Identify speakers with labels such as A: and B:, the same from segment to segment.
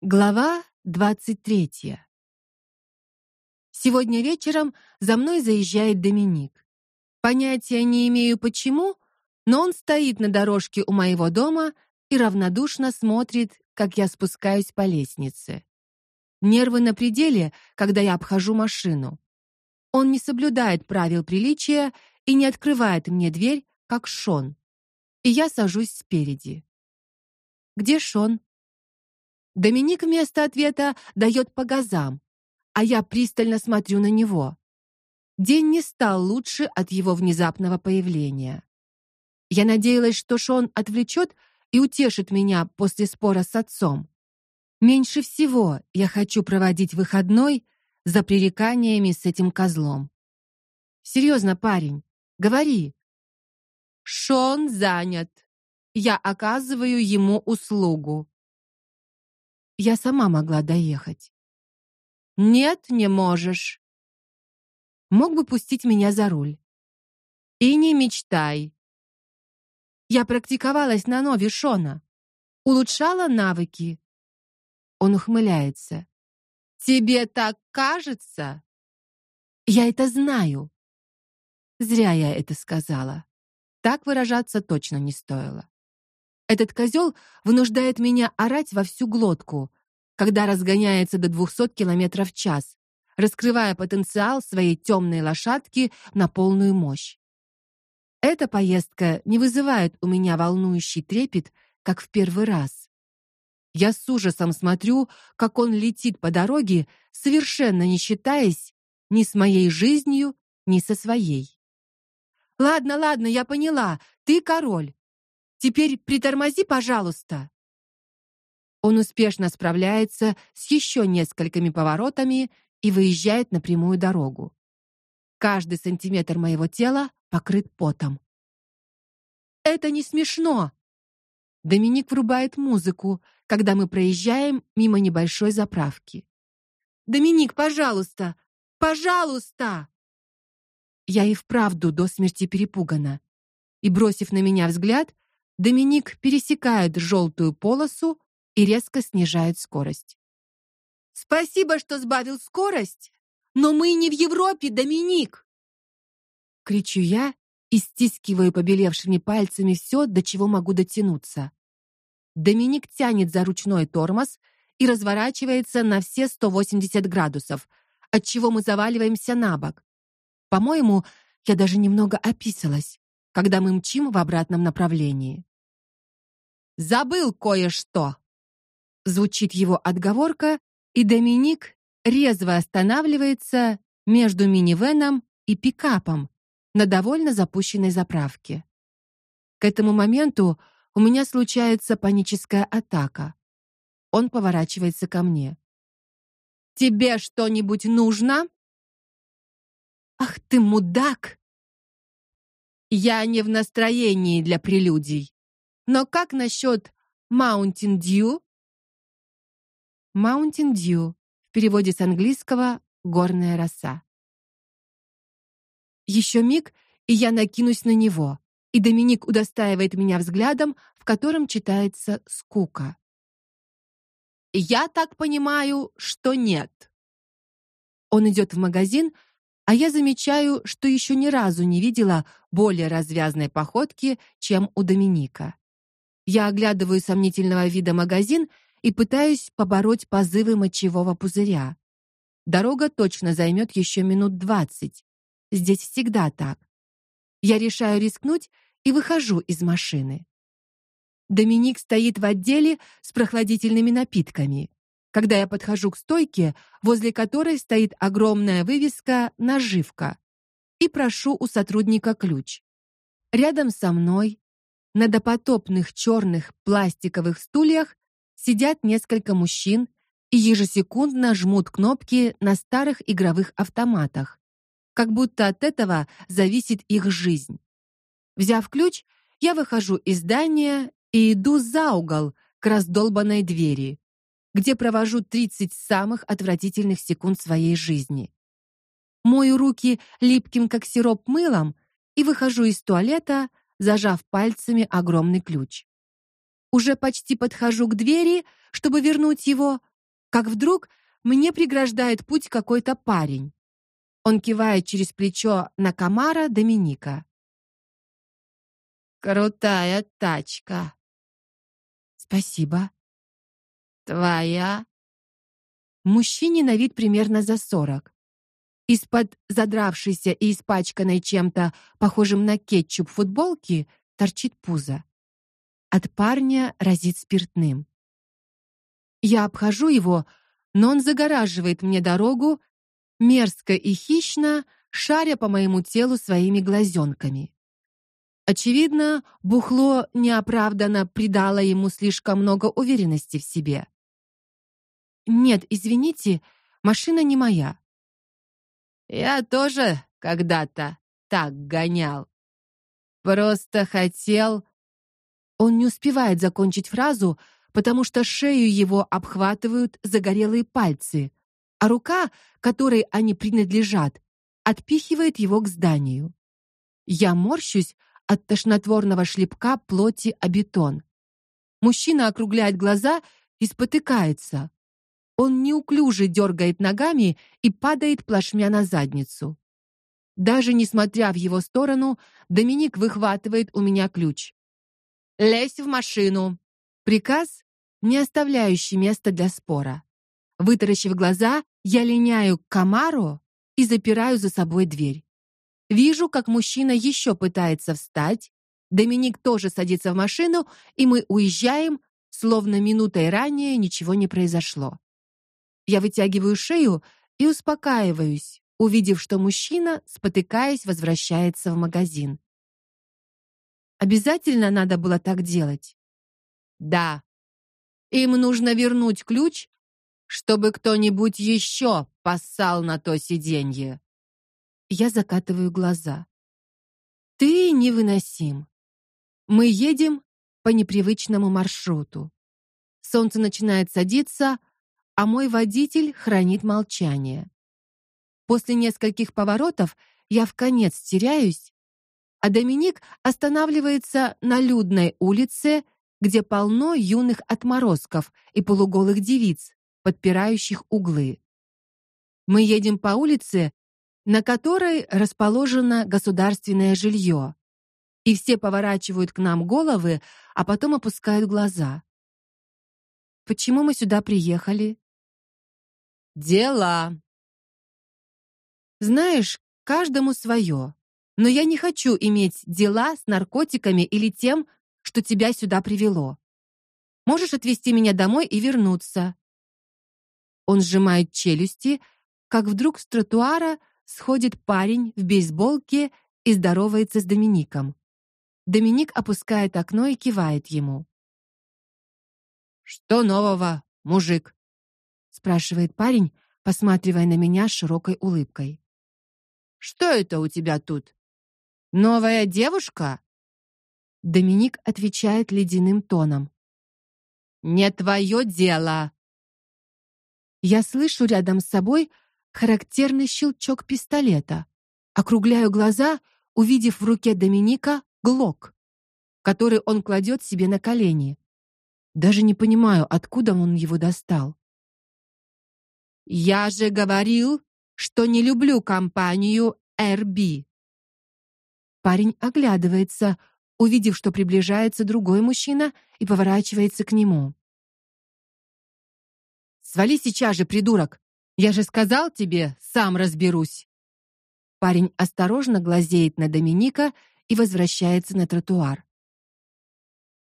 A: Глава двадцать третья. Сегодня вечером за мной заезжает Доминик. Понятия не имею почему, но он стоит на дорожке у моего дома и равнодушно смотрит, как я спускаюсь по лестнице. Нервы на пределе, когда я обхожу машину. Он не соблюдает правил приличия и не открывает мне дверь, как Шон. И я сажусь спереди. Где Шон? Доминик вместо ответа дает по газам, а я пристально смотрю на него. День не стал лучше от его внезапного появления. Я надеялась, что Шон отвлечет и утешит меня после спора с отцом. Меньше всего я хочу проводить выходной за пререканиями с этим козлом. Серьезно, парень, говори. Шон занят. Я оказываю ему услугу. Я сама могла доехать. Нет, не можешь. Мог бы пустить меня за руль. И не мечтай. Я практиковалась на нове Шона, улучшала навыки. Он ухмыляется. Тебе так кажется? Я это знаю. Зря я это сказала. Так выражаться точно не стоило. Этот козел вынуждает меня орать во всю глотку, когда разгоняется до 200 км в час, раскрывая потенциал своей темной лошадки на полную мощь. Эта поездка не вызывает у меня волнующий трепет, как в первый раз. Я с ужасом смотрю, как он летит по дороге, совершенно не считаясь ни с моей жизнью, ни со своей. Ладно, ладно, я поняла. Ты король. Теперь притормози, пожалуйста. Он успешно справляется с еще несколькими поворотами и выезжает на прямую дорогу. Каждый сантиметр моего тела покрыт потом. Это не смешно. Доминик врубает музыку, когда мы проезжаем мимо небольшой заправки. Доминик, пожалуйста, пожалуйста. Я и вправду до смерти перепугана. И бросив на меня взгляд, Доминик пересекает желтую полосу и резко снижает скорость. Спасибо, что сбавил скорость, но мы не в Европе, Доминик. кричу я и стискиваю побелевшими пальцами все, до чего могу дотянуться. Доминик тянет за ручной тормоз и разворачивается на все 180 градусов, от чего мы заваливаемся на бок. По-моему, я даже немного описалась, когда мы мчим в обратном направлении. Забыл кое-что. Звучит его отговорка, и Доминик резво останавливается между минивеном и пикапом на довольно запущенной заправке. К этому моменту у меня случается паническая атака. Он поворачивается ко мне. Тебе что-нибудь нужно? Ах ты мудак. Я не в настроении для прелюдий. Но как насчет Mountain Dew? Mountain Dew в переводе с английского горная роса. Еще миг, и я накинусь на него, и Доминик удостаивает меня взглядом, в котором читается скука. Я так понимаю, что нет. Он идет в магазин, а я замечаю, что еще ни разу не видела более развязной походки, чем у Доминика. Я оглядываю сомнительного вида магазин и пытаюсь побороть позывы мочевого пузыря. Дорога точно займет еще минут двадцать. Здесь всегда так. Я решаю рискнуть и выхожу из машины. Доминик стоит в отделе с прохладительными напитками. Когда я подхожу к стойке, возле которой стоит огромная вывеска Наживка, и прошу у сотрудника ключ. Рядом со мной на допотопных черных пластиковых стульях сидят несколько мужчин и ежесекундно жмут кнопки на старых игровых автоматах, как будто от этого зависит их жизнь. Взяв ключ, я выхожу из здания и иду за угол к раздолбанной двери, где провожу 30 самых отвратительных секунд своей жизни. Мою руки липким как сироп мылом и выхожу из туалета, зажав пальцами огромный ключ. Уже почти подхожу к двери, чтобы вернуть его, как вдруг мне преграждает путь какой-то парень. Он кивает через плечо на Камара Доминика. Крутая тачка. Спасибо. Твоя? Мужчине на вид примерно за сорок. Из-под задравшейся и испачканной чем-то похожим на кетчуп футболки торчит пузо. От парня разит спиртным. Я обхожу его, но он загораживает мне дорогу, мерзко и хищно шаря по моему телу своими глазенками. Очевидно, бухло неоправданно придало ему слишком много уверенности в себе. Нет, извините, машина не моя. Я тоже когда-то так гонял. Просто хотел Он не успевает закончить фразу, потому что шею его обхватывают загорелые пальцы, а рука, которой они принадлежат, отпихивает его к зданию. Я морщусь от тошнотворного шлепка плоти о бетон. Мужчина округляет глаза и спотыкается. Он неуклюже дергает ногами и падает плашмя на задницу. Даже несмотря в его сторону, Доминик выхватывает у меня ключ. Лезь в машину. Приказ, не оставляющий места для спора. Вытаращив глаза, я линяю к Камару и запираю за собой дверь. Вижу, как мужчина еще пытается встать. Доминик тоже садится в машину, и мы уезжаем, словно минутой ранее ничего не произошло. Я вытягиваю шею и успокаиваюсь, увидев, что мужчина, спотыкаясь, возвращается в магазин. Обязательно надо было так делать. Да. Им нужно вернуть ключ, чтобы кто-нибудь еще поссал на то сиденье. Я закатываю глаза. Ты невыносим. Мы едем по непривычному маршруту. Солнце начинает садиться, а мой водитель хранит молчание. После нескольких поворотов я в конец теряюсь, а Доминик останавливается на людной улице, где полно юных отморозков и полуголых девиц, подпирающих углы. Мы едем по улице, на которой расположено государственное жилье, и все поворачивают к нам головы, а потом опускают глаза. Почему мы сюда приехали? Дела. Знаешь, каждому свое. Но я не хочу иметь дела с наркотиками или тем, что тебя сюда привело. Можешь отвезти меня домой и вернуться. Он сжимает челюсти, как вдруг с тротуара сходит парень в бейсболке и здоровается с Домиником. Доминик опускает окно и кивает ему. Что нового, мужик? Спрашивает парень, посматривая на меня с широкой улыбкой. Что это у тебя тут? Новая девушка? Доминик отвечает ледяным тоном. Не твое дело. Я слышу рядом с собой характерный щелчок пистолета. Округляю глаза, увидев в руке Доминика глок, который он кладет себе на колени. Даже не понимаю, откуда он его достал. Я же говорил, что не люблю компанию RB. Парень оглядывается, увидев, что приближается другой мужчина, и поворачивается к нему. Свали сейчас же, придурок. Я же сказал тебе, сам разберусь. Парень осторожно глазеет на Доминика и возвращается на тротуар.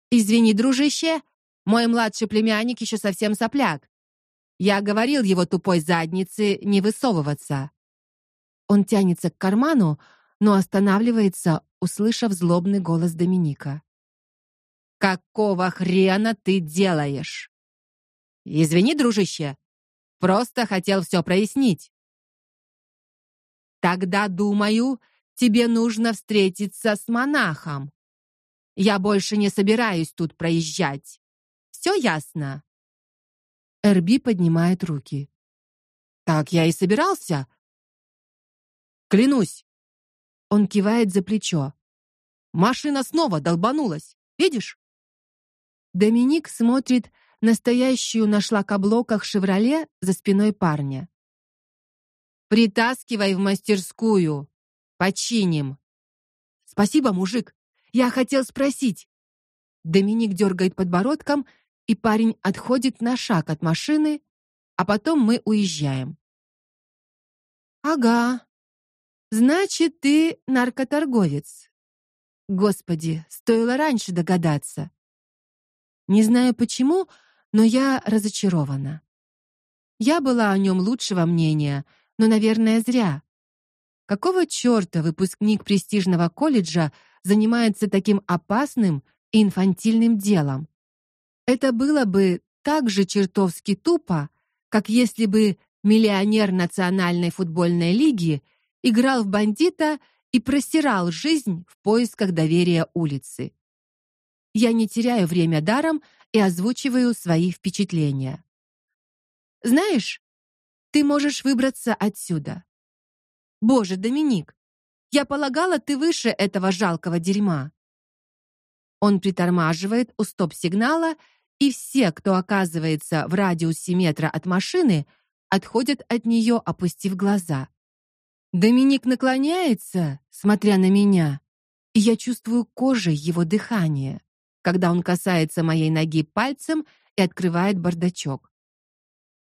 A: Извини, дружище, мой младший племянник еще совсем сопляк. Я говорил его тупой заднице не высовываться. Он тянется к карману, но останавливается, услышав злобный голос Доминика. Какого хрена ты делаешь? Извини, дружище. Просто хотел все прояснить. Тогда, думаю, тебе нужно встретиться с монахом. Я больше не собираюсь тут проезжать. Все ясно. Эрби поднимает руки. Так я и собирался. Клянусь. Он кивает за плечо. Машина снова долбанулась. Видишь? Доминик смотрит настоящую на шлакоблоках «Шевроле» за спиной парня. Притаскивай в мастерскую. Починим. Спасибо, мужик. Я хотел спросить. Доминик дергает подбородком, и парень отходит на шаг от машины, а потом мы уезжаем. Ага. Значит, ты наркоторговец. Господи, стоило раньше догадаться. Не знаю почему, но я разочарована. Я была о нем лучшего мнения, но, наверное, зря. Какого чёрта выпускник престижного колледжа занимается таким опасным и инфантильным делом? Это было бы так же чертовски тупо, как если бы миллионер Национальной футбольной лиги играл в бандита и простирал жизнь в поисках доверия улицы. Я не теряю время даром и озвучиваю свои впечатления. Знаешь, ты можешь выбраться отсюда. Боже, Доминик, я полагала, ты выше этого жалкого дерьма. Он притормаживает у стоп-сигнала, и все, кто оказывается в радиусе метра от машины, отходят от нее, опустив глаза. Доминик наклоняется, смотря на меня, и я чувствую кожей его дыхание, когда он касается моей ноги пальцем и открывает бардачок.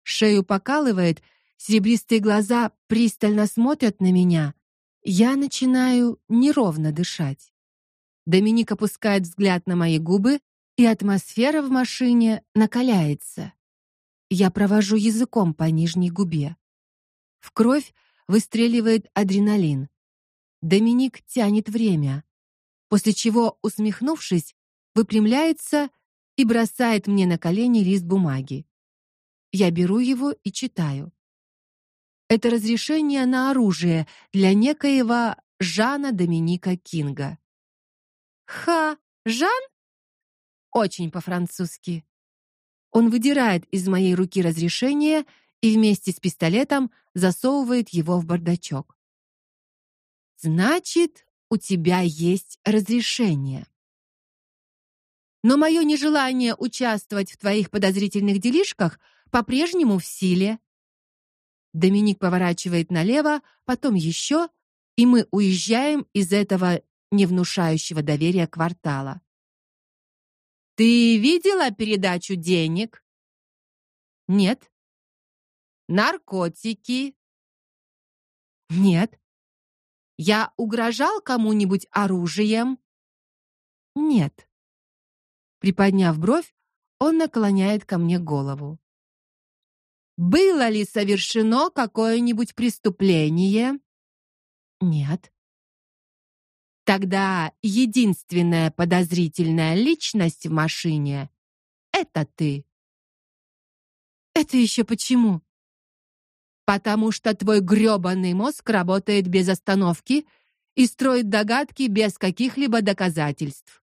A: Шею покалывает, серебристые глаза пристально смотрят на меня. Я начинаю неровно дышать. Доминик опускает взгляд на мои губы, и атмосфера в машине накаляется. Я провожу языком по нижней губе. В кровь выстреливает адреналин. Доминик тянет время, после чего, усмехнувшись, выпрямляется и бросает мне на колени лист бумаги. Я беру его и читаю. Это разрешение на оружие для некоего Жана Доминика Кинга. Ха, Жан? Очень по-французски. Он выдирает из моей руки разрешение и вместе с пистолетом засовывает его в бардачок. Значит, у тебя есть разрешение. Но мое нежелание участвовать в твоих подозрительных делишках по-прежнему в силе. Доминик поворачивает налево, потом еще, и мы уезжаем из этого не внушающего доверия квартала. Ты видела передачу денег? Нет. Наркотики? Нет. Я угрожал кому-нибудь оружием? Нет. Приподняв бровь, он наклоняет ко мне голову. Было ли совершено какое-нибудь преступление? Нет. Тогда единственная подозрительная личность в машине это ты. Это еще почему? Потому что твой грёбаный мозг работает без остановки и строит догадки без каких-либо доказательств.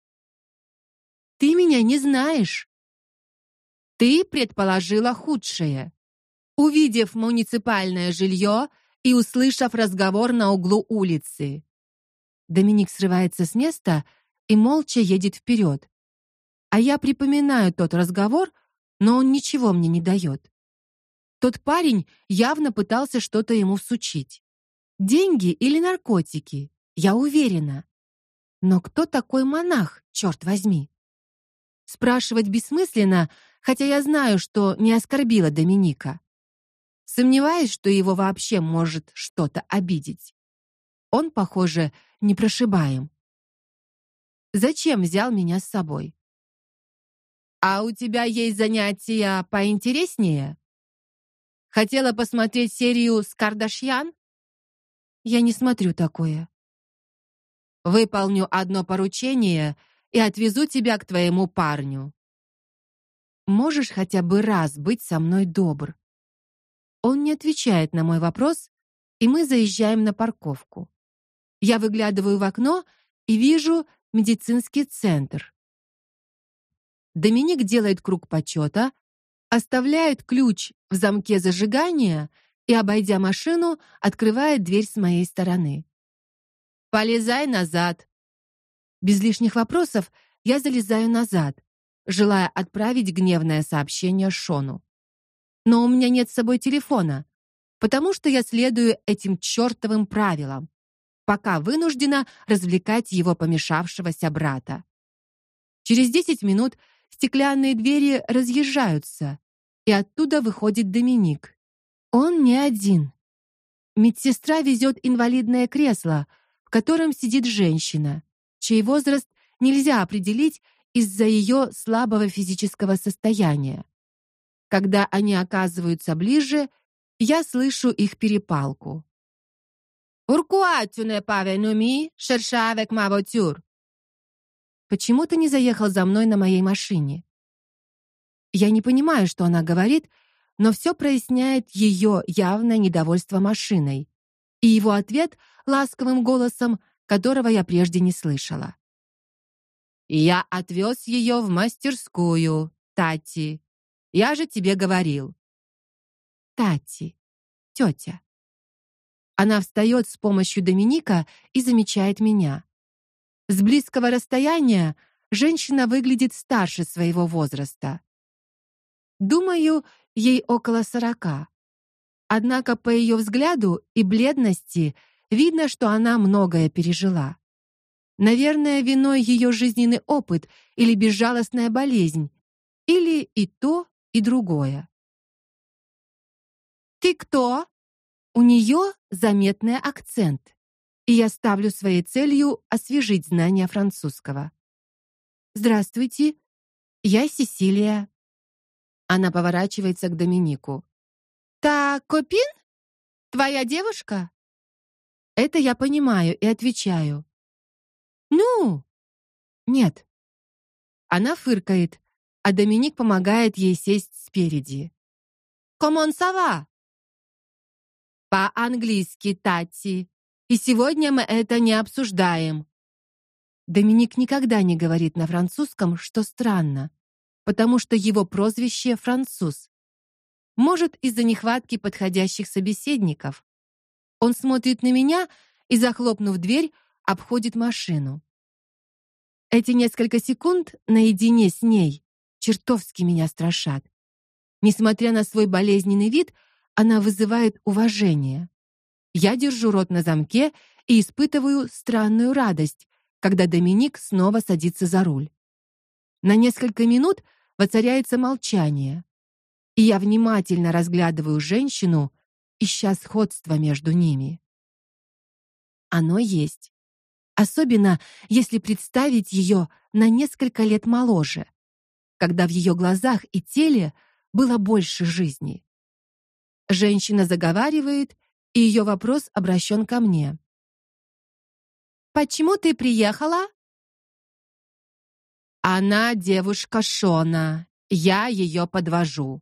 A: Ты меня не знаешь. Ты предположила худшее увидев муниципальное жилье и услышав разговор на углу улицы. Доминик срывается с места и молча едет вперед. А я припоминаю тот разговор, но он ничего мне не дает. Тот парень явно пытался что-то ему всучить. Деньги или наркотики, я уверена. Но кто такой монах, черт возьми? Спрашивать бессмысленно, хотя я знаю, что не оскорбила Доминика. Сомневаюсь, что его вообще может что-то обидеть. Он, похоже, непрошибаем. Зачем взял меня с собой? А у тебя есть занятия поинтереснее? Хотела посмотреть серию с Кардашьян? Я не смотрю такое. Выполню одно поручение и отвезу тебя к твоему парню. Можешь хотя бы раз быть со мной добр? Он не отвечает на мой вопрос, и мы заезжаем на парковку. Я выглядываю в окно и вижу медицинский центр. Доминик делает круг почета, оставляет ключ в замке зажигания и, обойдя машину, открывает дверь с моей стороны. Полезай назад. Без лишних вопросов я залезаю назад, желая отправить гневное сообщение Шону. Но у меня нет с собой телефона, потому что я следую этим чёртовым правилам, пока вынуждена развлекать его помешавшегося брата. Через 10 минут стеклянные двери разъезжаются, и оттуда выходит Доминик. Он не один. Медсестра везет инвалидное кресло, в котором сидит женщина, чей возраст нельзя определить из-за ее слабого физического состояния. Когда они оказываются ближе, я слышу их перепалку. Venu chercher avec ma voiture? Почему ты не заехал за мной на моей машине? Я не понимаю, что она говорит, но все проясняет ее явное недовольство машиной и его ответ ласковым голосом, которого я прежде не слышала. Я отвез ее в мастерскую, Тати. Я же тебе говорил. Тати, тетя. Она встает с помощью Доминика и замечает меня. С близкого расстояния женщина выглядит старше своего возраста. Думаю, ей около сорока. Однако по ее взгляду и бледности видно, что она многое пережила. Наверное, виной ее жизненный опыт или безжалостная болезнь, или и то, и другое. Ты кто? У нее заметный акцент. И я ставлю своей целью освежить знания французского. Здравствуйте. Я Сесилия. Она поворачивается к Доминику. Та Копин? Твоя девушка? Это я понимаю и отвечаю. Ну? Нет. Она фыркает, а Доминик помогает ей сесть спереди. Ça va? По-английски, Тати. И сегодня мы это не обсуждаем. Доминик никогда не говорит на французском, что странно потому что его прозвище француз. Может, из-за нехватки подходящих собеседников. Он смотрит на меня и, захлопнув дверь, обходит машину. Эти несколько секунд наедине с ней чертовски меня страшат. Несмотря на свой болезненный вид, она вызывает уважение. Я держу рот на замке и испытываю странную радость, когда Доминик снова садится за руль. На несколько минут Воцаряется молчание. И я внимательно разглядываю женщину, ища сходства между ними. Оно есть. Особенно, если представить ее на несколько лет моложе, когда в ее глазах и теле было больше жизни. Женщина заговаривает, и ее вопрос обращен ко мне. Почему ты приехала? Она девушка Шона. Я ее подвожу,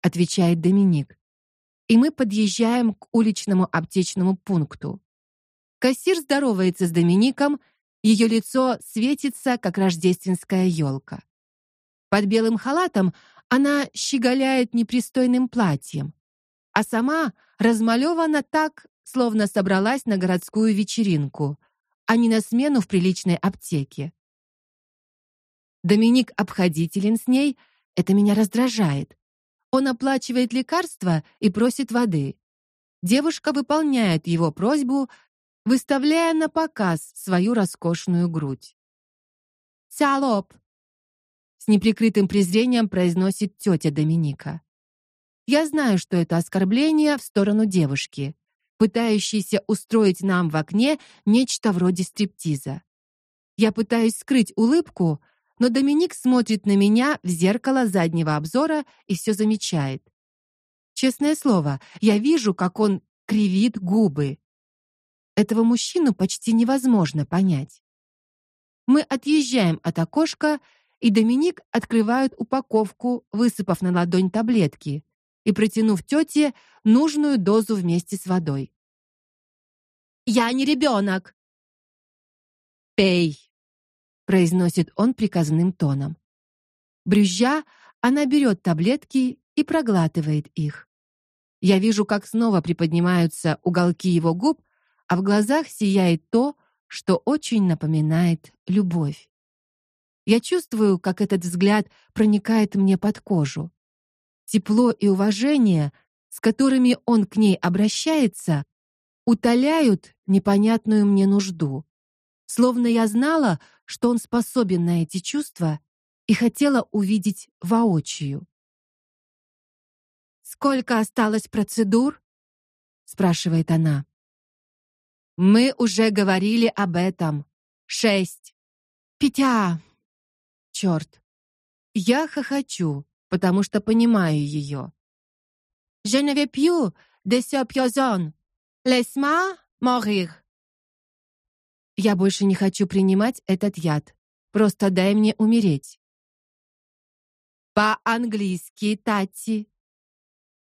A: отвечает Доминик. И мы подъезжаем к уличному аптечному пункту. Кассир здоровается с Домиником, ее лицо светится, как рождественская елка. Под белым халатом она щеголяет непристойным платьем, а сама размалевана так, словно собралась на городскую вечеринку, а не на смену в приличной аптеке. Доминик обходителен с ней, это меня раздражает. Он оплачивает лекарства и просит воды. Девушка выполняет его просьбу, выставляя на показ свою роскошную грудь. "Салоп", с неприкрытым презрением произносит тетя Доминика. Я знаю, что это оскорбление в сторону девушки, пытающейся устроить нам в окне нечто вроде стриптиза. Я пытаюсь скрыть улыбку, но Доминик смотрит на меня в зеркало заднего обзора и все замечает. Честное слово, я вижу, как он кривит губы. Этого мужчину почти невозможно понять. Мы отъезжаем от окошка, и Доминик открывает упаковку, высыпав на ладонь таблетки и протянув тете нужную дозу вместе с водой. Я не ребенок!» Пей, произносит он приказным тоном. Брюзжа, она берет таблетки и проглатывает их. Я вижу, как снова приподнимаются уголки его губ, а в глазах сияет то, что очень напоминает любовь. Я чувствую, как этот взгляд проникает мне под кожу. Тепло и уважение, с которыми он к ней обращается, утоляют непонятную мне нужду. Словно я знала, что он способен на эти чувства и хотела увидеть воочию. Сколько осталось процедур? спрашивает она. Мы уже говорили об этом. Шесть. Петя. Черт. Я хохочу, потому что понимаю ее. Je ne veux plus de ce poison. Laisse-moi mourir. Я больше не хочу принимать этот яд. Просто дай мне умереть. По-английски, Тати.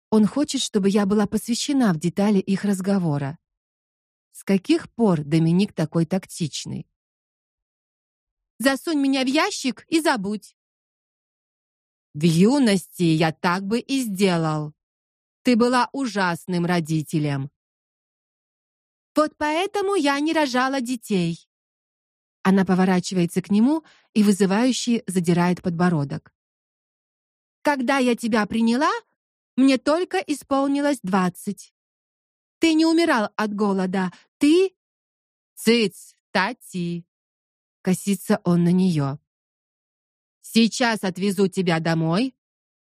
A: Он хочет, чтобы я была посвящена в детали их разговора. С каких пор Доминик такой тактичный? Засунь меня в ящик и забудь. В юности я так бы и сделал. Ты была ужасным родителем. Вот поэтому я не рожала детей. Она поворачивается к нему и вызывающе задирает подбородок. Когда я тебя приняла, мне только исполнилось двадцать. Ты не умирал от голода. Ты Цыц, Тати. Косится он на нее. Сейчас отвезу тебя домой.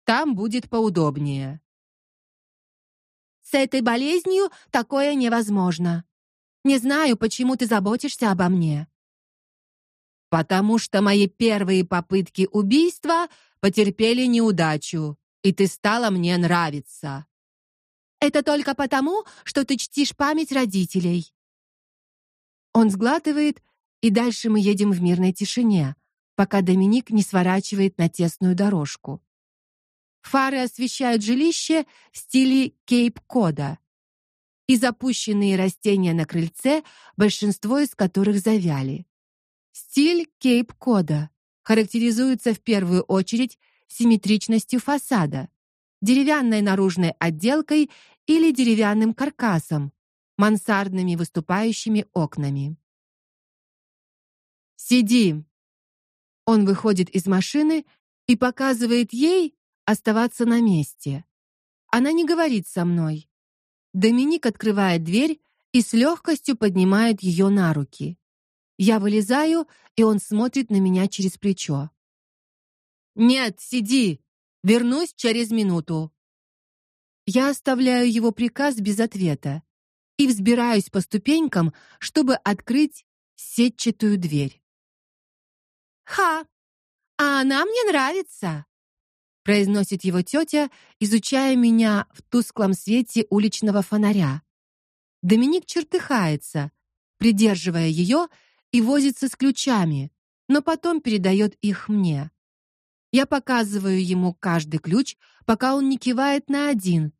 A: Там будет поудобнее. С этой болезнью такое невозможно. Не знаю, почему ты заботишься обо мне. Потому что мои первые попытки убийства потерпели неудачу и ты стала мне нравиться. Это только потому, что ты чтишь память родителей. Он сглатывает, и дальше мы едем в мирной тишине, пока Доминик не сворачивает на тесную дорожку. Фары освещают жилище в стиле Кейп-Кода. И запущенные растения на крыльце, большинство из которых завяли. Стиль Кейп-Кода характеризуется в первую очередь симметричностью фасада, деревянной наружной отделкой или деревянным каркасом, мансардными выступающими окнами. Сиди. Он выходит из машины и показывает ей оставаться на месте. Она не говорит со мной. Доминик открывает дверь и с легкостью поднимает ее на руки. Я вылезаю, и он смотрит на меня через плечо. Нет, сиди. Вернусь через минуту. Я оставляю его приказ без ответа и взбираюсь по ступенькам, чтобы открыть сетчатую дверь. Ха. А она мне нравится, произносит его тетя, изучая меня в тусклом свете уличного фонаря. Доминик чертыхается, придерживая ее и возится с ключами, но потом передает их мне. Я показываю ему каждый ключ, пока он не кивает на один,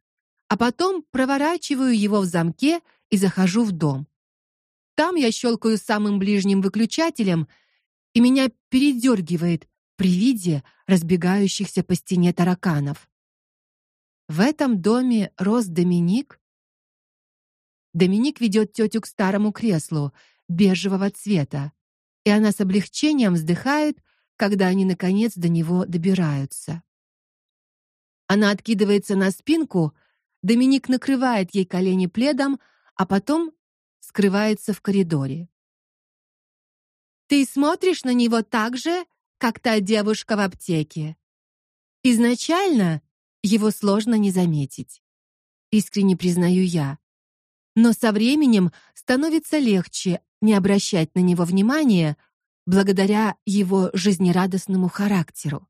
A: а потом проворачиваю его в замке и захожу в дом. Там я щелкаю самым ближним выключателем, и меня передергивает при виде разбегающихся по стене тараканов. В этом доме рос Доминик. Доминик ведет тетю к старому креслу бежевого цвета, и она с облегчением вздыхает, когда они наконец до него добираются. Она откидывается на спинку, Доминик накрывает ей колени пледом, а потом скрывается в коридоре. Ты смотришь на него так же, как та девушка в аптеке. Изначально его сложно не заметить. Искренне признаю я. Но со временем становится легче не обращать на него внимания, благодаря его жизнерадостному характеру.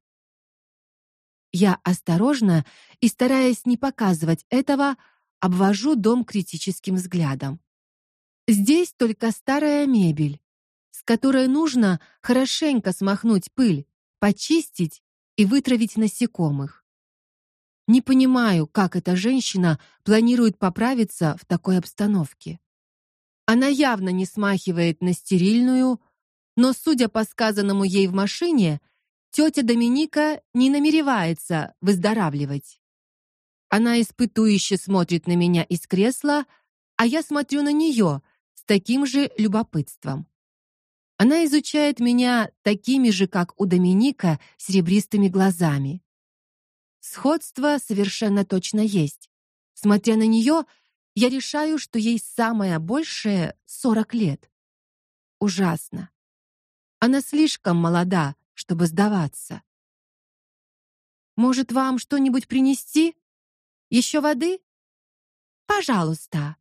A: Я осторожно и стараясь не показывать этого, обвожу дом критическим взглядом. Здесь только старая мебель, с которой нужно хорошенько смахнуть пыль, почистить и вытравить насекомых. Не понимаю, как эта женщина планирует поправиться в такой обстановке. Она явно не смахивает на стерильную, но, судя по сказанному ей в машине, тетя Доминика не намеревается выздоравливать. Она испытующе смотрит на меня из кресла, а я смотрю на нее с таким же любопытством. Она изучает меня такими же, как у Доминика, серебристыми глазами. Сходство совершенно точно есть. Смотря на нее, я решаю, что ей самое большее 40 лет. Ужасно. Она слишком молода, чтобы сдаваться. Может, вам что-нибудь принести? Еще воды? Пожалуйста.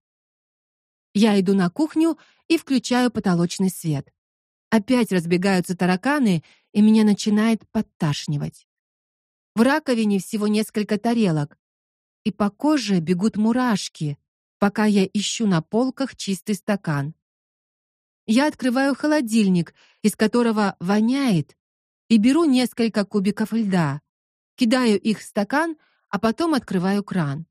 A: Я иду на кухню и включаю потолочный свет. Опять разбегаются тараканы, и меня начинает подташнивать. В раковине всего несколько тарелок, и по коже бегут мурашки, пока я ищу на полках чистый стакан. Я открываю холодильник, из которого воняет, и беру несколько кубиков льда. Кидаю их в стакан, а потом открываю кран.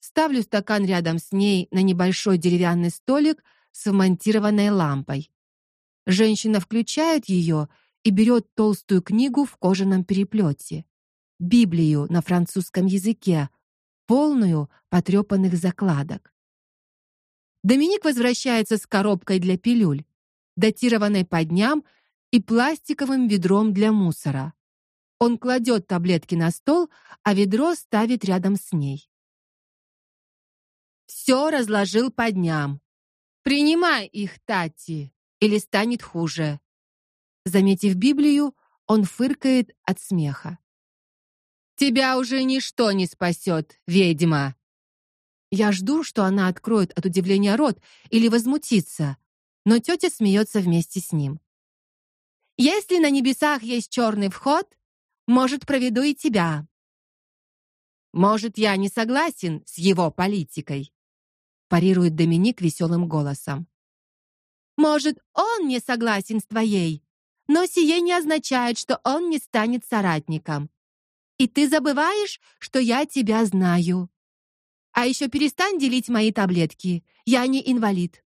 A: Ставлю стакан рядом с ней на небольшой деревянный столик с вмонтированной лампой. Женщина включает ее и берет толстую книгу в кожаном переплете. Библию на французском языке, полную потрепанных закладок. Доминик возвращается с коробкой для пилюль, датированной по дням и пластиковым ведром для мусора. Он кладет таблетки на стол, а ведро ставит рядом с ней. Все разложил по дням. Принимай их, Тати, или станет хуже. Заметив Библию, он фыркает от смеха. Тебя уже ничто не спасет, ведьма. Я жду, что она откроет от удивления рот или возмутится, но тетя смеется вместе с ним. Если на небесах есть черный вход, может, проведу и тебя. Может, я не согласен с его политикой, парирует Доминик веселым голосом. Может, он не согласен с твоей, но сие не означает, что он не станет соратником. И ты забываешь, что я тебя знаю. А еще перестань делить мои таблетки. Я не инвалид.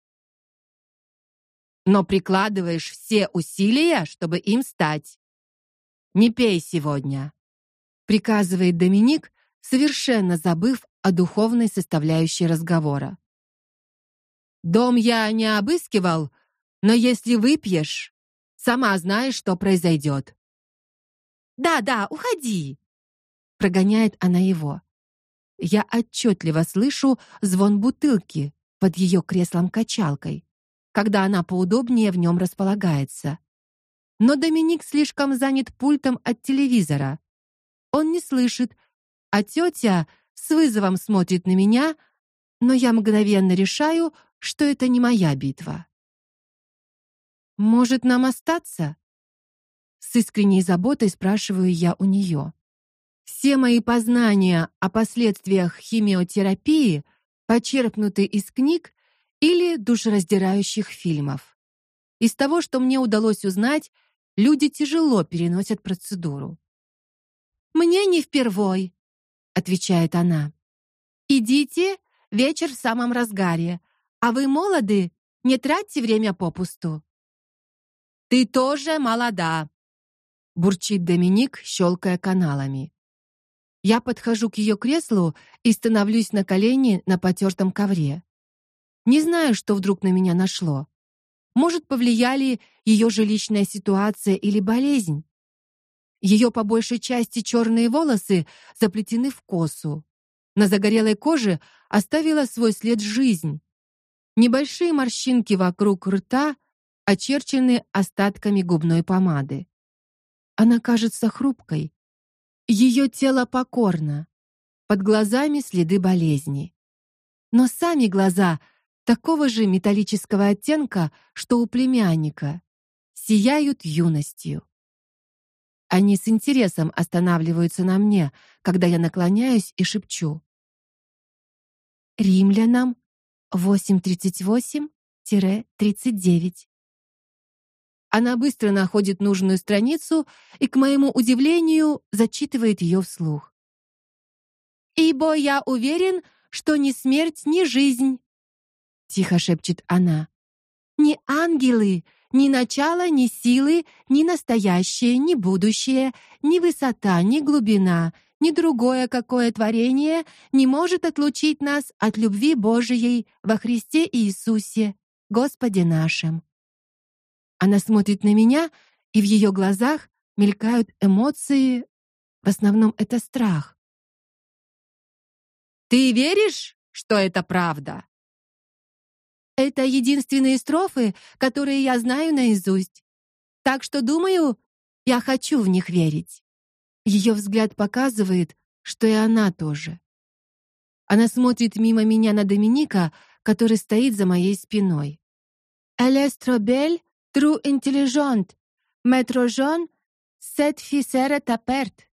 A: Но прикладываешь все усилия, чтобы им стать. Не пей сегодня, приказывает Доминик, совершенно забыв о духовной составляющей разговора. Дом я не обыскивал, но если выпьешь, сама знаешь, что произойдет. Да-да, уходи, прогоняет она его. Я отчетливо слышу звон бутылки под ее креслом-качалкой, когда она поудобнее в нем располагается. Но Доминик слишком занят пультом от телевизора. Он не слышит, а тетя с вызовом смотрит на меня, но я мгновенно решаю, что это не моя битва. Может, нам остаться? С искренней заботой спрашиваю я у нее. Все мои познания о последствиях химиотерапии почерпнуты из книг или душераздирающих фильмов. Из того, что мне удалось узнать, люди тяжело переносят процедуру. Мне не впервой, отвечает она. Идите, вечер в самом разгаре, а вы молоды, не тратьте время попусту. Ты тоже молода, бурчит Доминик, щелкая каналами. Я подхожу к ее креслу и становлюсь на колени на потертом ковре. Не знаю, что вдруг на меня нашло. Может, повлияли ее жилищная ситуация или болезнь. Ее по большей части черные волосы заплетены в косу. На загорелой коже оставила свой след жизнь. Небольшие морщинки вокруг рта очерчены остатками губной помады. Она кажется хрупкой, ее тело покорно. Под глазами следы болезни. Но сами глаза такого же металлического оттенка, что у племянника, сияют юностью. Они с интересом останавливаются на мне, когда я наклоняюсь и шепчу: Римлянам 8:38-39. Она быстро находит нужную страницу и, к моему удивлению, зачитывает ее вслух. Ибо я уверен, что ни смерть, ни жизнь, тихо шепчет она. Ни ангелы, ни начало, ни силы, ни настоящее, ни будущее, ни высота, ни глубина, ни другое какое творение не может отлучить нас от любви Божией во Христе Иисусе, Господе нашим. Она смотрит на меня, и в ее глазах мелькают эмоции, в основном это страх.
B: Ты веришь, что это правда?
A: Это единственные строфы, которые я знаю наизусть. Так что, думаю, я хочу в них верить. Ее взгляд показывает, что и она тоже. Она смотрит мимо меня на Доминика, который стоит за моей спиной. Elle trop intelligente. Metro Jean, cette fille tapert.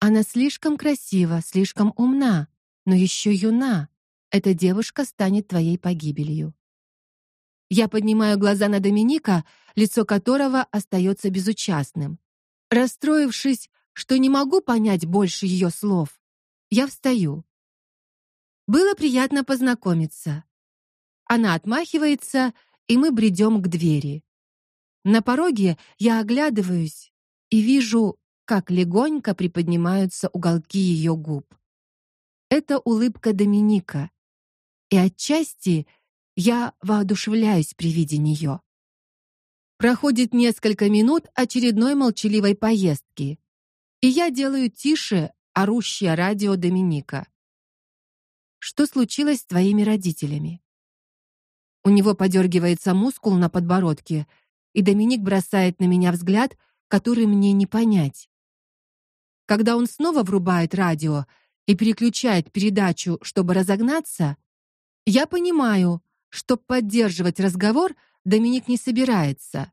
A: Она слишком красива, слишком умна, но еще юна. Эта девушка станет твоей погибелью. Я поднимаю глаза на Доминика, лицо которого остается безучастным. Расстроившись, что не могу понять больше ее слов, я встаю. Было приятно познакомиться. Она отмахивается, и мы бредем к двери. На пороге я оглядываюсь и вижу, как легонько приподнимаются уголки ее губ. Это улыбка Доминика. И отчасти я воодушевляюсь при виде нее. Проходит несколько минут очередной молчаливой поездки, и я делаю тише орущее радио Доминика. Что случилось с твоими родителями? У него подергивается мускул на подбородке, и Доминик бросает на меня взгляд, который мне не понять. Когда он снова врубает радио и переключает передачу, чтобы разогнаться, я понимаю, что поддерживать разговор Доминик не собирается.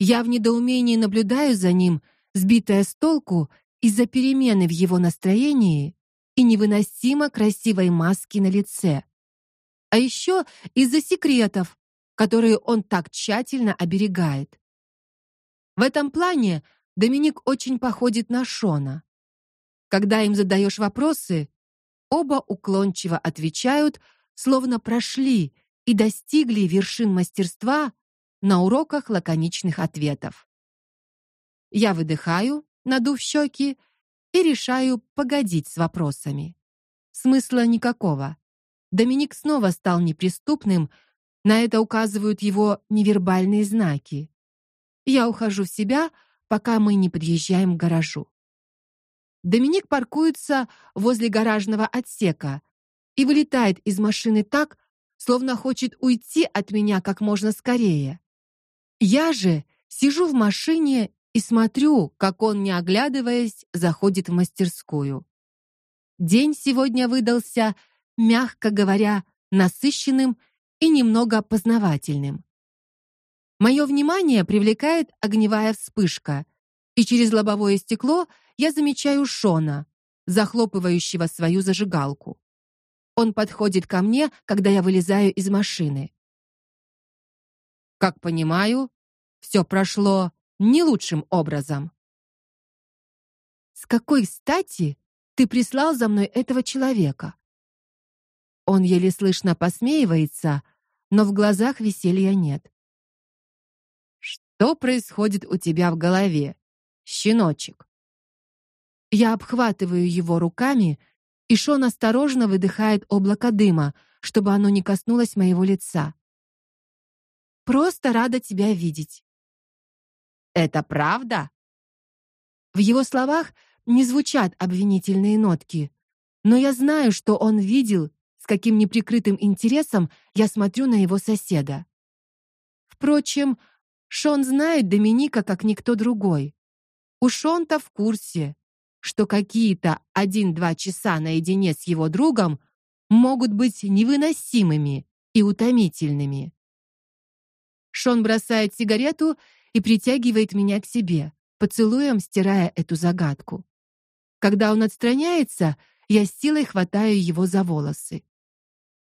A: Я в недоумении наблюдаю за ним, сбитая с толку из-за перемены в его настроении и невыносимо красивой маски на лице. А еще из-за секретов, которые он так тщательно оберегает. В этом плане Доминик очень походит на Шона. Когда им задаешь вопросы, оба уклончиво отвечают, словно прошли и достигли вершин мастерства на уроках лаконичных ответов. Я выдыхаю, надув щеки, и решаю погодить с вопросами. Смысла никакого. Доминик снова стал неприступным, на это указывают его невербальные знаки. Я ухожу в себя, пока мы не подъезжаем к гаражу. Доминик паркуется возле гаражного отсека и вылетает из машины так, словно хочет уйти от меня как можно скорее. Я же сижу в машине и смотрю, как он, не оглядываясь, заходит в мастерскую. День сегодня выдался, мягко говоря, насыщенным и немного познавательным. Мое внимание привлекает огневая вспышка, и через лобовое стекло я замечаю Шона, захлопывающего свою зажигалку. Он подходит ко мне, когда я вылезаю из машины. Как понимаю, все прошло не лучшим образом. С какой стати ты прислал за мной этого человека? Он еле слышно посмеивается, но в глазах веселья нет. Что происходит у тебя в голове, щеночек? Я обхватываю его руками, и Шон осторожно выдыхает облако дыма, чтобы оно не коснулось моего лица. Просто рада тебя видеть. Это правда? В его словах не звучат обвинительные нотки, но я знаю, что он видел, с каким неприкрытым интересом я смотрю на его соседа. Впрочем, Шон знает Доминика как никто другой. У Шон-то в курсе, что какие-то один-два часа наедине с его другом могут быть невыносимыми и утомительными. Шон бросает сигарету и притягивает меня к себе, поцелуем стирая эту загадку. Когда он отстраняется, я с силой хватаю его за волосы.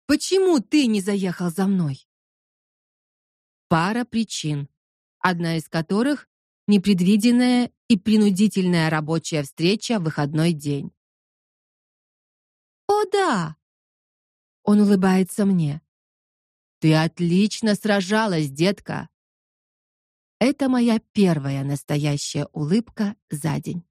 A: Почему ты не заехал за мной? Пара причин, одна из которых непредвиденная и принудительная рабочая встреча в выходной день. О да. Он улыбается мне. Ты отлично сражалась, детка. Это моя первая настоящая улыбка за день.